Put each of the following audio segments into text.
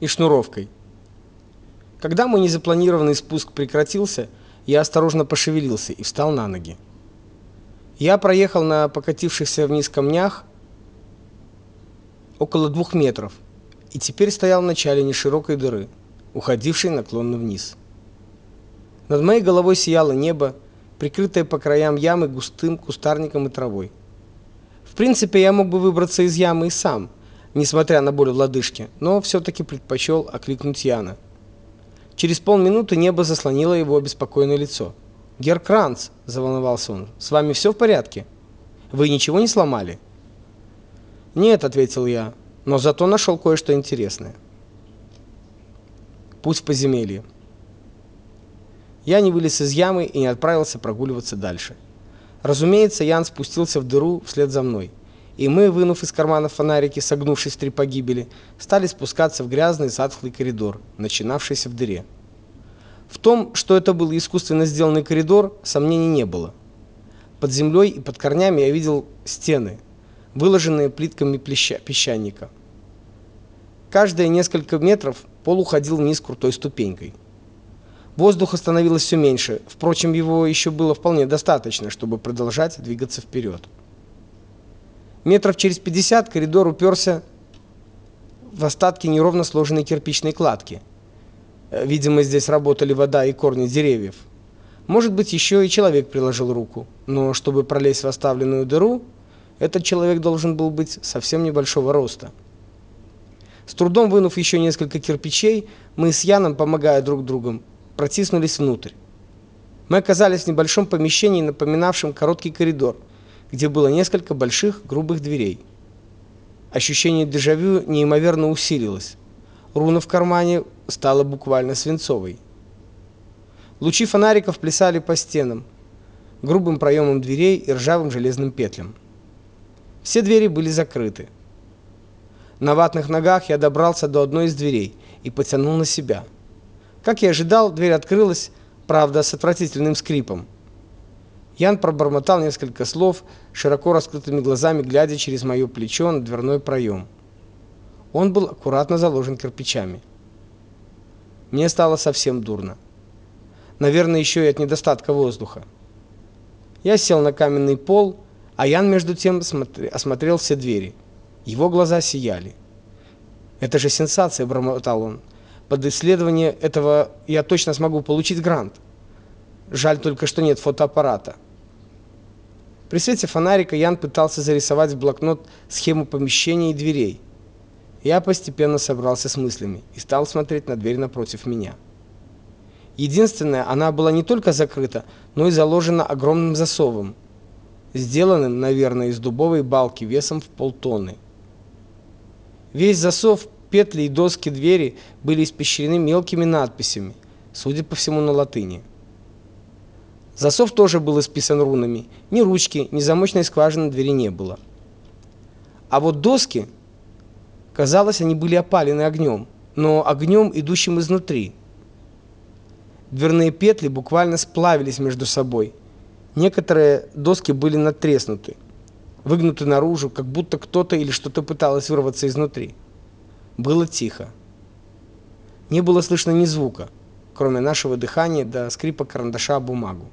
и шнуровкой. Когда мой незапланированный спуск прекратился, я осторожно пошевелился и встал на ноги. Я проехал на покатившихся вниз камнях около двух метров и теперь стоял в начале неширокой дыры, уходившей наклонно вниз. Над моей головой сияло небо, прикрытое по краям ямы густым кустарником и травой. В принципе, я мог бы выбраться из ямы и сам, несмотря на боль в лодыжке, но все таки предпочел окликнуть Яна. Через полминуты небо заслонило его обеспокоенное лицо. "Герр Кранц", заволновался он. "С вами все в порядке? Вы ничего не сломали?" "Нет", ответил я, но зато нашел кое-что интересное. Путь в подземелье. Я не вылез из ямы и не отправился прогуливаться дальше. Разумеется, Ян спустился в дыру вслед за мной, и мы, вынув из карманов фонарики, согнувшись в три погибели, стали спускаться в грязный затхлый коридор, начинавшийся в дыре. В том, что это был искусственно сделанный коридор, сомнений не было. Под землей и под корнями я видел стены, выложенные плитками песчаника. Каждые несколько метров пол уходил вниз крутой ступенькой. Воздуха становилось все меньше. Впрочем, его еще было вполне достаточно, чтобы продолжать двигаться вперед. Метров через 50 коридор уперся в остатки неровно сложенной кирпичной кладки. Э, видимо, здесь работали вода и корни деревьев. Может быть, еще и человек приложил руку, но чтобы пролезть в оставленную дыру, этот человек должен был быть совсем небольшого роста. С трудом вынув еще несколько кирпичей, мы с Яном, помогая друг другу, протиснулись внутрь. Мы оказались в небольшом помещении, напоминавшем короткий коридор, где было несколько больших грубых дверей. Ощущение дежавю неимоверно усилилось. Руна в кармане стала буквально свинцовой. Лучи фонариков плясали по стенам, грубым проемам дверей и ржавым железным петлям. Все двери были закрыты. На ватных ногах я добрался до одной из дверей и потянул на себя – как я ожидал, дверь открылась, правда, с отвратительным скрипом. Ян пробормотал несколько слов, широко раскрытыми глазами глядя через моё плечо на дверной проем. Он был аккуратно заложен кирпичами. Мне стало совсем дурно. Наверное, еще и от недостатка воздуха. Я сел на каменный пол, а Ян между тем осмотрел все двери. Его глаза сияли. "Это же сенсация", бормотал он под исследование этого я точно смогу получить грант. Жаль только, что нет фотоаппарата. При свете фонарика Ян пытался зарисовать в блокнот схему помещения и дверей. Я постепенно собрался с мыслями и стал смотреть на дверь напротив меня. Единственное, она была не только закрыта, но и заложена огромным засовом, сделанным, наверное, из дубовой балки весом в полтонны. Весь засов Петли и доски двери были испещрены мелкими надписями, судя по всему, на латыни. Засов тоже был исписан рунами. Ни ручки, ни замочной скважины двери не было. А вот доски, казалось, они были опалены огнем, но огнем, идущим изнутри. Дверные петли буквально сплавились между собой. Некоторые доски были натреснуты, выгнуты наружу, как будто кто-то или что-то пыталось вырваться изнутри. Было тихо. Не было слышно ни звука, кроме нашего дыхания до скрипа карандаша о бумагу.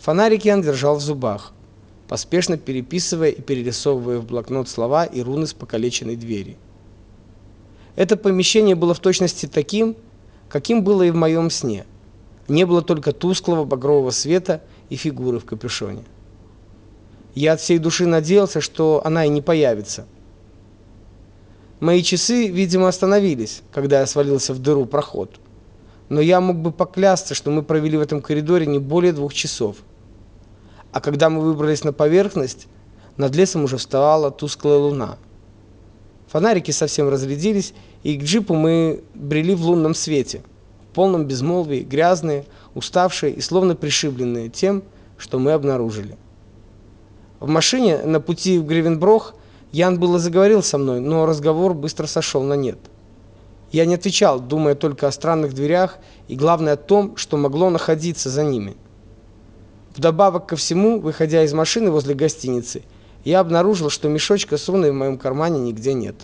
Фонарик Ян держал в зубах, поспешно переписывая и перерисовывая в блокнот слова и руны с покалеченной двери. Это помещение было в точности таким, каким было и в моем сне. Не было только тусклого багрового света и фигуры в капюшоне. Я от всей души надеялся, что она и не появится – Мои часы, видимо, остановились, когда я свалился в дыру проход. Но я мог бы поклясться, что мы провели в этом коридоре не более двух часов. А когда мы выбрались на поверхность, над лесом уже вставала тусклая луна. Фонарики совсем разрядились, и к джипу мы брели в лунном свете, в полном безмолвии, грязные, уставшие и словно пришибленные тем, что мы обнаружили. В машине на пути в Гревенброх Ян было заговорил со мной, но разговор быстро сошел на нет. Я не отвечал, думая только о странных дверях и главное о том, что могло находиться за ними. Вдобавок ко всему, выходя из машины возле гостиницы, я обнаружил, что мешочка с руной в моем кармане нигде нет.